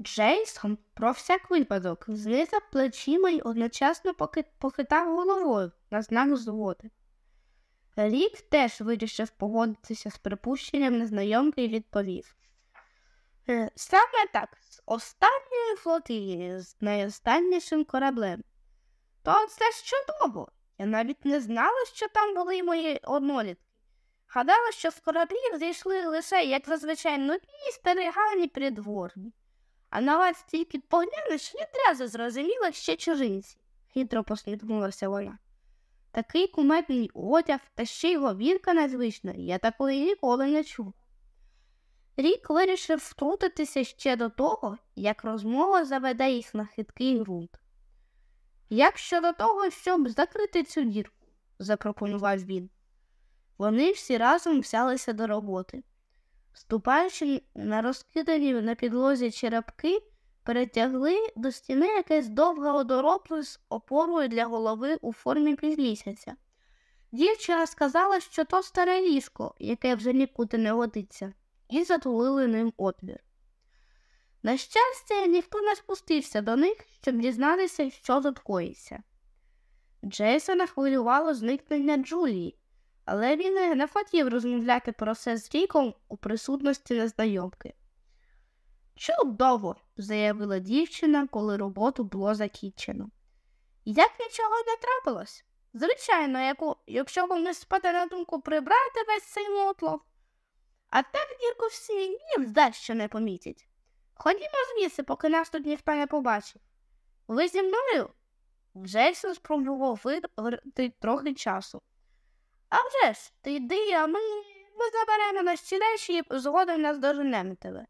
Джейсон про всяк випадок знизав плечима й одночасно похитав головою на знак згоди. Рік теж вирішив погодитися з припущенням незнайомки і відповів. «Е, Саме так, з останньою флотилією, з найостаннішим кораблем. То це ж чудово. Я навіть не знала, що там були мої однолітки. Гадала, що з кораблів зійшли лише, як зазвичай, нудні стерегані придворні. А на вас тільки поглянеш, відразу зрозуміла, що чужинці, хитро послідкнулася вона. Такий кумедний одяг та ще й говірка незвична, я такої ніколи не чув. Рік вирішив втрутитися ще до того, як розмова заведе їх на хиткий ґрунт. Як щодо того, щоб закрити цю дірку, запропонував він. Вони всі разом взялися до роботи. Ступаючи на розкидані на підлозі черепки, перетягли до стіни якесь довге одоропле з опорою для голови у формі півмісяця. Дівчина сказала, що то старе ліжко, яке вже нікуди не годиться, і затулили ним отвір. На щастя, ніхто не спустився до них, щоб дізнатися, що тут коїться. Джейсона хвилювало зникнення Джулії, але він не хотів розмовляти про це з Ріком у присутності незнайомки. Чудово, заявила дівчина, коли роботу було закінчено. Як нічого не трапилось? Звичайно, яку, якщо вам не спаде на думку прибрати весь цей мотлох. А так дірку всі ні здасть, не помітять. Ходімо звідси, поки нас тут ніхто не побачив. Ви зі мною? Джейсон спробував виграти трохи часу. А вже ж, ти йди, а ми, ми заберемо наші речі і згодом нас доженемо тебе.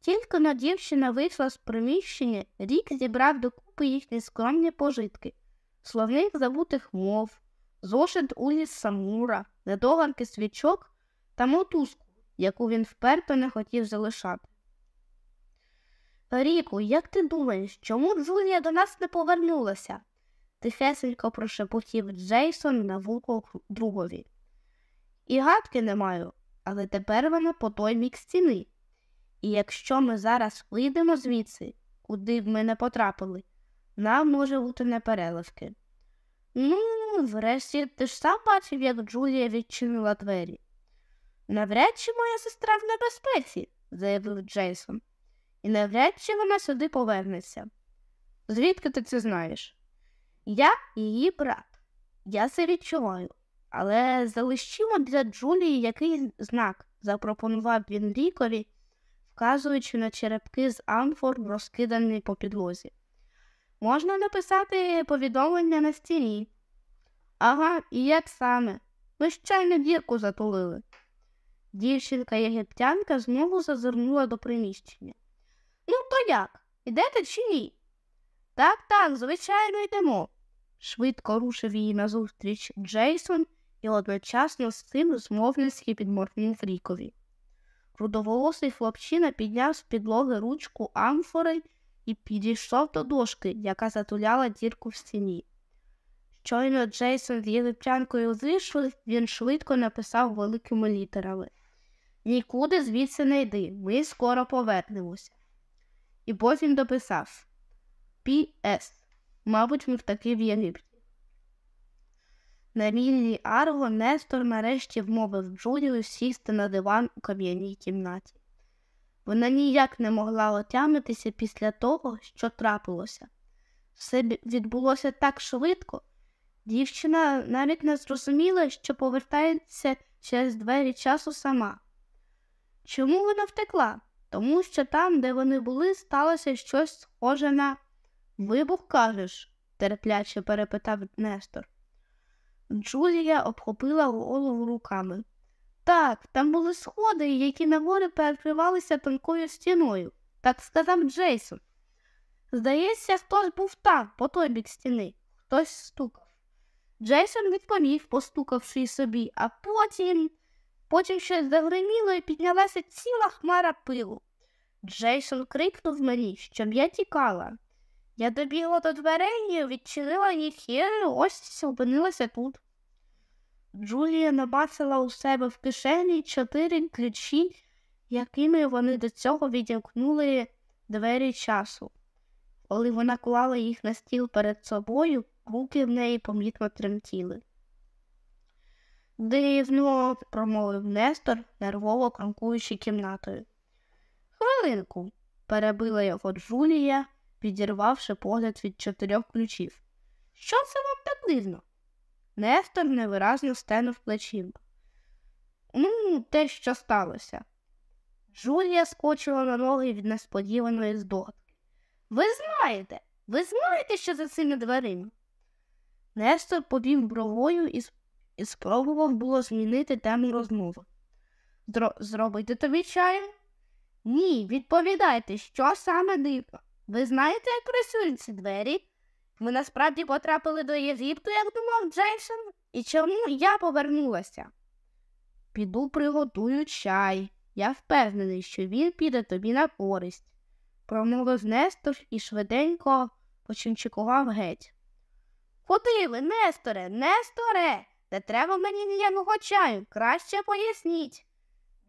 Тільки на дівчина вийшла з приміщення, рік зібрав докупи їхні скромні пожитки, словник забутих мов, зошит уліс Самура, недоганки свічок та мотузку, яку він вперто не хотів залишати. Ріку, як ти думаєш, чому Джулія до нас не повернулася? тихесенько прошепотів Джейсон на вухо другові. І гадки не маю, але тепер вона по той бік стіни. І якщо ми зараз вийдемо звідси, куди б ми не потрапили, нам може бути непереливки. Ну, врешті, ти ж сам бачив, як Джулія відчинила двері. Навряд чи моя сестра в небезпеці, заявив Джейсон, і навряд чи вона сюди повернеться. Звідки ти це знаєш? Я її брат. Я це відчуваю. Але залишимо для Джулії який знак, запропонував він лікові, вказуючи на черепки з амфор, розкидані по підлозі. Можна написати повідомлення на стіні. Ага, і як саме? Ми ж дірку затулили. Дівчинка єгиптянка знову зазирнула до приміщення. Ну, то як? Ідете чи ні? Так, так, звичайно, йдемо. Швидко рушив її назустріч Джейсон і одночасно з цим змовницьки підморгнув Рікові. Рудоволосий хлопчина підняв з підлоги ручку амфори і підійшов до дошки, яка затуляла дірку в стіні. Щойно Джейсон з єгиптянкою зійшли, він швидко написав великими літерами Нікуди звідси не йди, ми скоро повернемося. І потім дописав П.С. Мабуть, він таки в Єгипті. На вільній Арго Нестор нарешті вмовив Джулію сісти на диван у кам'яній кімнаті. Вона ніяк не могла отямитися після того, що трапилося. Все відбулося так швидко, дівчина навіть не зрозуміла, що повертається через двері часу сама. Чому вона втекла? Тому що там, де вони були, сталося щось схоже на вибух, кажеш, терпляче перепитав Нестор. Джулія обхопила голову руками. Так, там були сходи, які на горі перекривалися тонкою стіною, так сказав Джейсон. Здається, хтось був там, по той бік стіни, хтось стукав. Джейсон відповів, постукавши собі, а потім потім щось загриміло і піднялася ціла хмара пилу. Джейсон крикнув мені, щоб я тікала. Я добігла до дверей, відчинила їх і ось опинилася тут. Джулія набацала у себе в кишені чотири ключі, якими вони до цього відімкнули двері часу. Коли вона клала їх на стіл перед собою, руки в неї помітно тремтіли. Дивно, промовив Нестор, нервово кромкуючи кімнатою. Хвилинку, перебила його Джулія, відірвавши погляд від чотирьох ключів. Що це вам так дивно? Нестор невиразно стенув плечима. Ну, те, що сталося. Джулія скочила на ноги від несподіваної здогадки. Ви знаєте, ви знаєте, що за цими дверима? Нестор повів бровою і, і спробував було змінити тему розмови. Зро... Зробити тобі чаю? Ні, відповідайте, що саме дивно. Ви знаєте, як ці двері? Ми насправді потрапили до Єгипту, як думав Джейсон, і чому я повернулася? Піду приготую чай. Я впевнений, що він піде тобі на користь, промовив Нестор і швиденько починчикував геть. Куди ви, Несторе, Несторе? Не треба мені ніякого чаю, краще поясніть.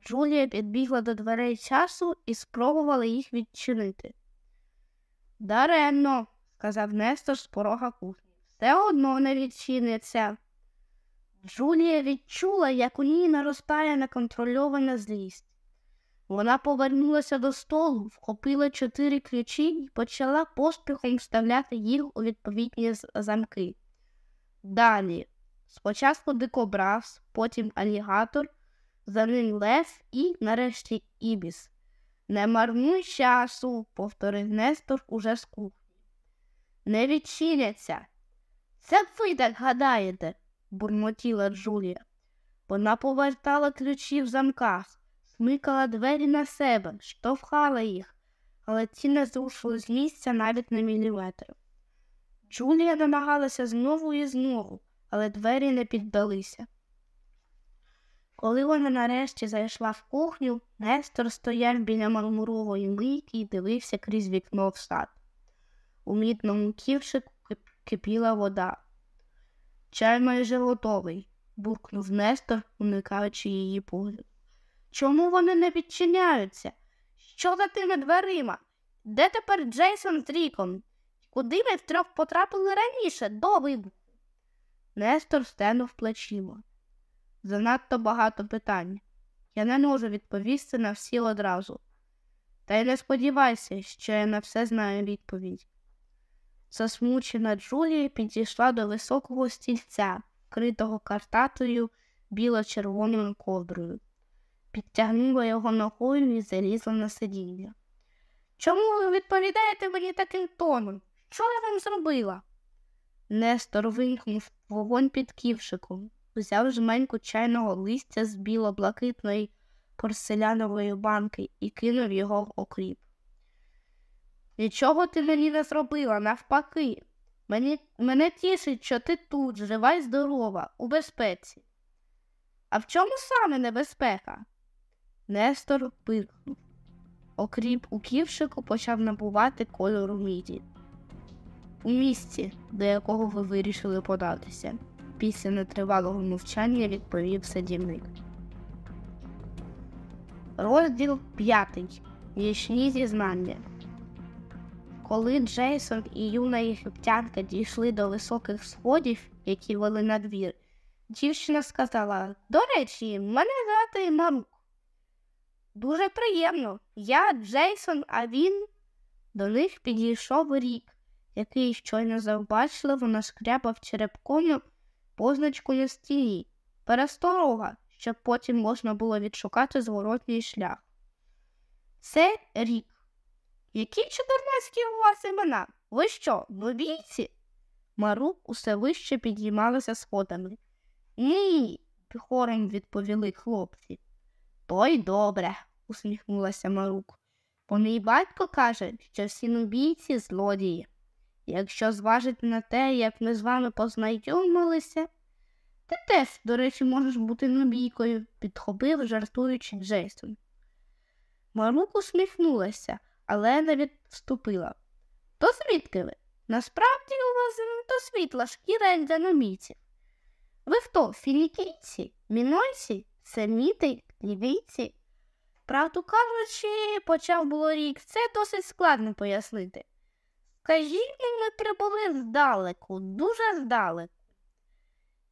Джулія підбігла до дверей часу і спробувала їх відчинити. Даремно, сказав Нестор з порога кухні. Все одно не відчиниться. Джулія відчула, як у ній наростає неконтрольована злість. Вона повернулася до столу, вхопила чотири ключі і почала поспіхом вставляти їх у відповідні замки. Далі, спочатку дикобраз, потім алігатор, за ним лев і, нарешті, ібіс. Не марнуй часу, повторив Нестор уже з кухні. Не відчиняться. Це ви так гадаєте, бурмотіла Джулія. Вона повертала ключі в замках, смикала двері на себе, штовхала їх, але ті не зрушили з місця навіть на міліметр. Джулія намагалася знову і знову, але двері не піддалися. Коли вона нарешті зайшла в кухню, Нестор стояв біля мармурової мийки і дивився крізь вікно в сад. У мідному ківшику кипіла вода. Чай майже готовий, буркнув Нестор, уникаючи її погляд. Чому вони не відчиняються? Що за тими дверима? Де тепер Джейсон з Ріком? Куди ми втрьох потрапили раніше, до вибуху? Нестор стенув плечима. Занадто багато питань. Я не можу відповісти на всі одразу. Та й не сподівайся, що я на все знаю відповідь. Засмучена Джулія підійшла до високого стільця, критого картатою біло-червоною ковдрою, підтягнула його ногою і залізла на сидіння. Чому ви відповідаєте мені таким тоном? Що я вам зробила? Нестор вимкнув вогонь під ківшиком, взяв жменьку чайного листя з біло-блакитної порселянової банки і кинув його в окріп. Нічого ти мені не зробила, навпаки. Мені, Мене тішить, що ти тут, жива й здорова, у безпеці. А в чому саме небезпека? Нестор пирхнув. Окріп у ківшику почав набувати кольору міді. У місці, до якого ви вирішили податися, після нетривалого мовчання відповів садівник. Розділ п'ятий. Вічні зізнання. Коли Джейсон і юна єгиптянка дійшли до високих сходів, які вели на двір, дівчина сказала До речі, мене звати Марук. Дуже приємно. Я Джейсон, а він до них підійшов рік, який щойно завбачливо нашкрябав черепком позначку на стіні, пересторога, щоб потім можна було відшукати зворотній шлях. Це рік. Які чотирнадцяті у вас імена? Ви що, новійці? Мару усе вище підіймалася сходами. Ні, хором відповіли хлопці. То й добре, усміхнулася Марук. Бо мій батько каже, що всі нубійці злодії. Якщо зважити на те, як ми з вами познайомилися, ти теж, до речі, можеш бути нубійкою, підхопив, жартуючи Джейсон. Марук усміхнулася, але не відступила. То звідки ви? Насправді у вас то світла шкіра, як. Ви хто, фінікійці, мінойці, семіти, лівійці? Правду кажучи, почав було рік, це досить складно пояснити. Скажіть, ми прибули здалеку, дуже здалеку.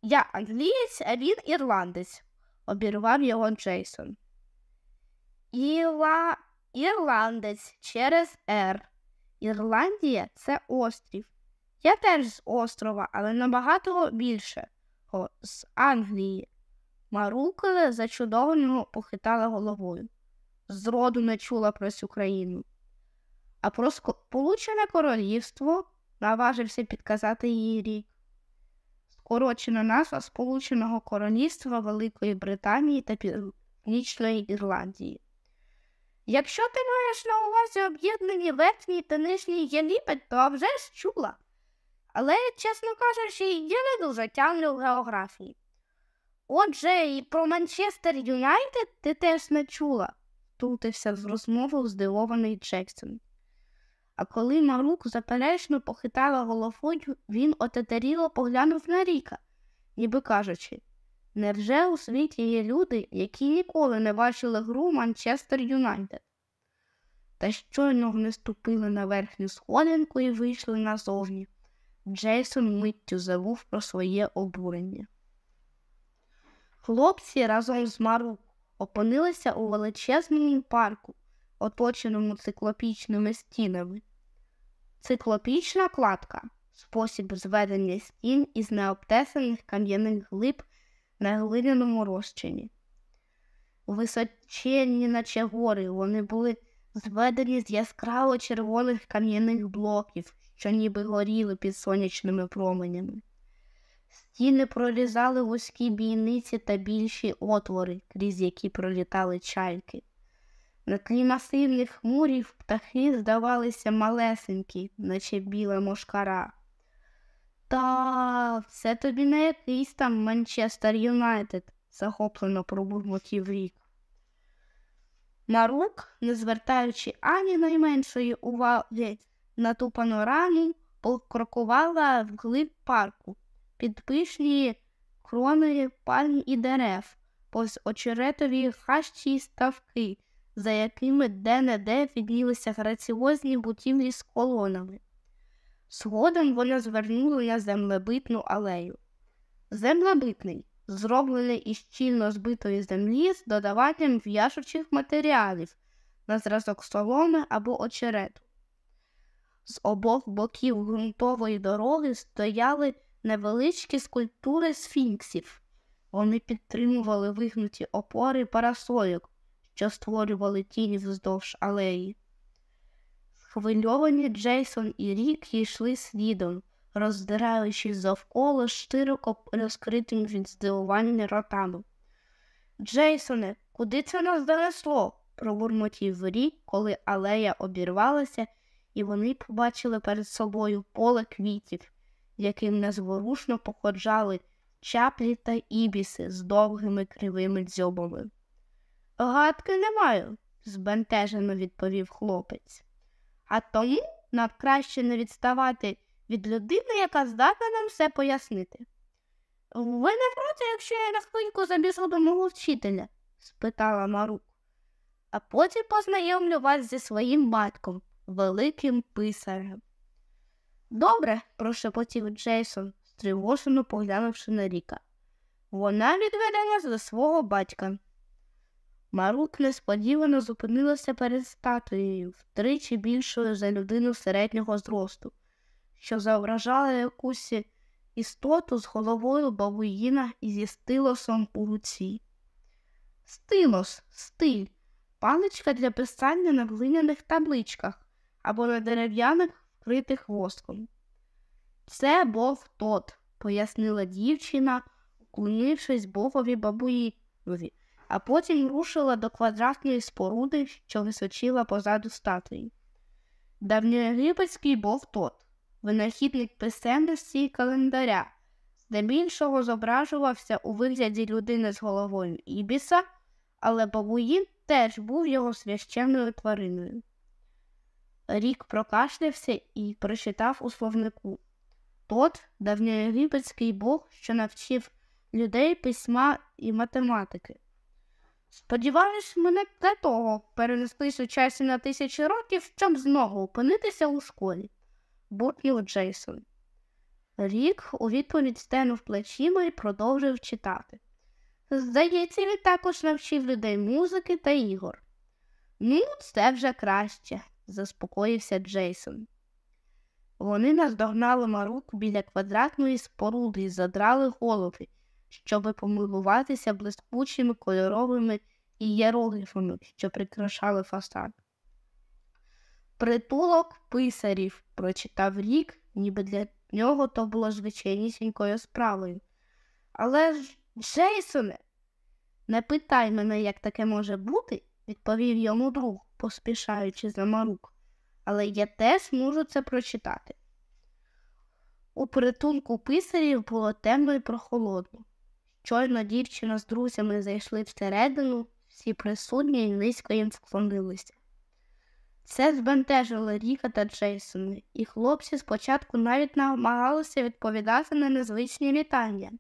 Я англієць, а він ірландець, обірвав його Джейсон. Іла... Ірландець через Р. Ірландія це острів. Я теж з острова, але набагато більше О, з Англії. Марука зачудовано похитала головою. Зроду не чула про цю країну. А про Сполучене Королівство наважився підказати її рік. Скорочена назва Сполученого Королівства Великої Британії та Північної Ірландії. Якщо ти маєш на увазі об'єднані верхній та нижній Єгипет, то вже ж чула. Але, чесно кажучи, я не дуже тямлю в географії. Отже, і про Манчестер Юнайтед ти теж не чула, втрутився в розмову здивований Джексон. А коли Марук заперечно похитала головою, він отетеріло поглянув на Ріка, ніби кажучи невже у світі є люди, які ніколи не бачили гру Манчестер Юнайтед? Та щойно вони ступили на верхню сходинку і вийшли назовні. Джейсон миттю забув про своє обурення. Хлопці разом з Марук опинилися у величезному парку, оточеному циклопічними стінами. Циклопічна кладка спосіб зведення стін із необтесаних кам'яних глиб на глиняному розчині. Височенні, наче гори, вони були зведені з яскраво червоних кам'яних блоків, що ніби горіли під сонячними променями. Стіни прорізали вузькі бійниці та більші отвори, крізь які пролітали чайки. На тлі масивних мурів птахи здавалися малесенькі, наче біла мошкара. Та це тобі не якийсь там Манчестер Юнайтед, захоплено пробурмотів рік. Марук, не звертаючи ані найменшої уваги на ту панораму, покрокувала вглиб парку, під пишні крони пальм і дерев, повз очеретові хащі ставки, за якими де-не-де віднілися граціозні будівлі з колонами. Згодом вона звернула на землебитну алею. Землебитний, зроблений із щільно збитої землі з додаванням в'яжучих матеріалів на зразок соломи або очерету. З обох боків ґрунтової дороги стояли невеличкі скульптури сфінксів. Вони підтримували вигнуті опори парасойок, що створювали тіні вздовж алеї. Схвильовані Джейсон і Рік йшли слідом, роздираючись завколо широко розкритим від здивування ротами. Джейсоне, куди це нас занесло? пробурмотів рік, коли алея обірвалася, і вони побачили перед собою поле квітів, яким незворушно походжали чаплі та ібіси з довгими кривими дзьобами. Гадки не маю, збентежено відповів хлопець. А тому нам краще не відставати від людини, яка здатна нам все пояснити. Ви не проти, якщо я на хвильку забіжу до мого вчителя? спитала Марук. А потім познайомлю вас зі своїм батьком, великим писарем. Добре, прошепотів Джейсон, стривожено поглянувши на Ріка. Вона відведе нас до свого батька. Марук несподівано зупинилася перед статуєю, втричі більшою за людину середнього зросту, що зображала якусь істоту з головою бабуїна і зі стилосом у руці. Стилос, стиль, паличка для писання на глиняних табличках або на дерев'яних, вкритих воском. Це Бог тот, пояснила дівчина, вклонившись богові бабуїнові, а потім рушила до квадратної споруди, що височила позаду статуї. Давньоєгипетський бог тот, винахідник писемності і календаря, здебільшого зображувався у вигляді людини з головою Ібіса, але бабуїн теж був його священною твариною. Рік прокашлявся і прочитав у словнику Тот давньоєгипетський бог, що навчив людей письма і математики. Сподіваюсь, мене для того перенеслись у часі на тисячі років, щоб знову опинитися у школі, буркнув Джейсон. Рік у відповідь стенув плечима і продовжив читати. Здається, він також навчив людей музики та ігор. Ну, це вже краще, заспокоївся Джейсон. Вони наздогнали Марук біля квадратної споруди і задрали голови, щоби помилуватися блискучими кольоровими ієрогліфами, що прикрашали фасад. Притулок писарів, прочитав рік, ніби для нього то було звичайнісінькою справою. Але ж, Джейсоне, не питай мене, як таке може бути, відповів йому друг, поспішаючи за Марук, але я теж можу це прочитати. У притулку писарів було темно і прохолодно. Щойно дівчина з друзями зайшли всередину, всі присутні і низько їм вклонилися. Це збентежило Ріка та Джейсона, і хлопці спочатку навіть намагалися відповідати на незвичні вітання.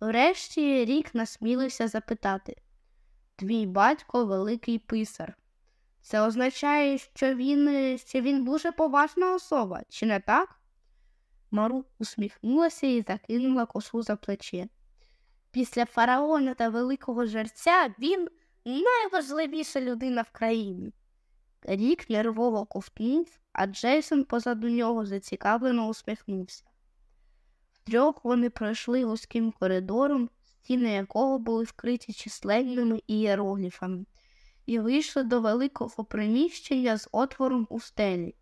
Врешті Рік насмілився запитати Твій батько великий писар. Це означає, що він що він дуже поважна особа, чи не так? Мару усміхнулася і закинула косу за плече. Після фараона та великого жерця він найважливіша людина в країні. Рік нервово ковтнув, а Джейсон позаду нього зацікавлено усміхнувся. Втрьох вони пройшли вузьким коридором, стіни якого були вкриті численними ієрогліфами, і вийшли до великого приміщення з отвором у стелі.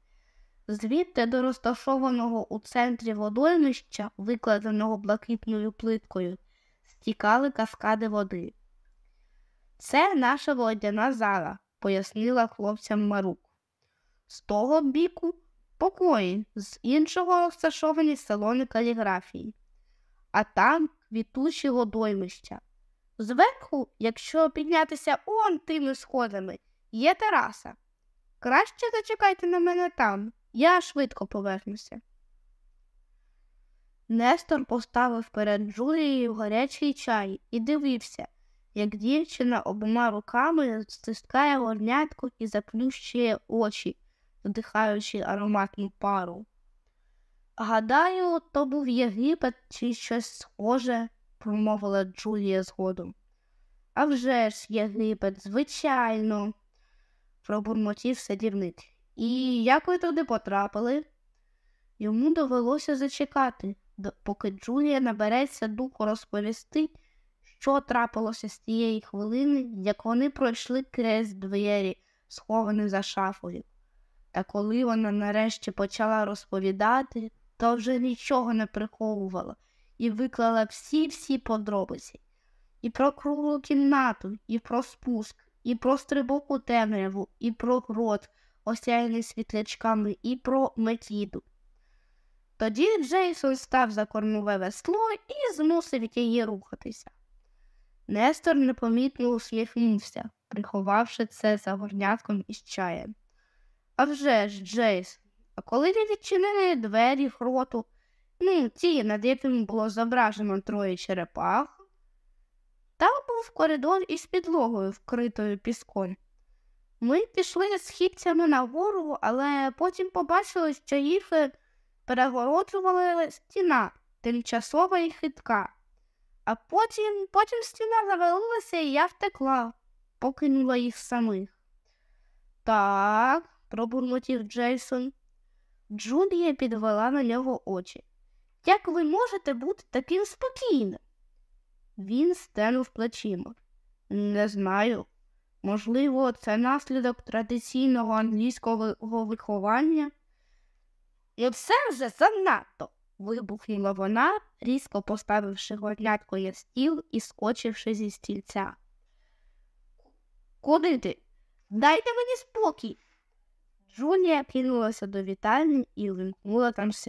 Звідти до розташованого у центрі водоймища, викладеного блакитною плиткою, стікали каскади води. Це наша водяна зала, пояснила хлопцям Марук. З того біку покої, з іншого розташовані салони каліграфії, а там квітучі водоймища. Зверху, якщо піднятися он тими сходами, є тераса. Краще зачекайте на мене там, я швидко повернуся. Нестор поставив перед Джулією гарячий чай і дивився, як дівчина обома руками стискає горнятку і заплющує очі, вдихаючи ароматну пару. Гадаю, то був Єгипет чи щось схоже, промовила Джулія згодом. «А вже ж, Єгипет, звичайно, пробурмотів садівник. І як ви туди потрапили? Йому довелося зачекати, поки Джулія набереться духу розповісти, що трапилося з тієї хвилини, як вони пройшли крізь двері, сховані за шафою. Та коли вона нарешті почала розповідати, то вже нічого не приховувала і виклала всі-всі подробиці. І про круглу кімнату, і про спуск, і про стрибок у темряву, і про грот, осяяний світлячками, і про метіду. Тоді Джейсон став за кормове весло і змусив її рухатися. Нестор непомітно усміхнувся, приховавши це за горнятком із чаєм. «А вже ж, Джейс, а коли ви відчинили двері гроту, ну, ті, над якими було зображено троє черепах, там був коридор із підлогою, вкритою піском. Ми пішли східцями нагору, але потім побачили, що їх перегороджувала стіна, тимчасова і хитка. А потім потім стіна завалилася, і я втекла, покинула їх самих. Так, пробурмотів Джейсон. Джулія підвела на нього очі. Як ви можете бути таким спокійним? Він стенув плечима. Не знаю. Можливо, це наслідок традиційного англійського виховання. І все вже занадто, вибухнула вона, різко поставивши горлятко на стіл і скочивши зі стільця. Куди ти? Дайте мені спокій. Джулія кинулася до вітальні і вимкнула там світло.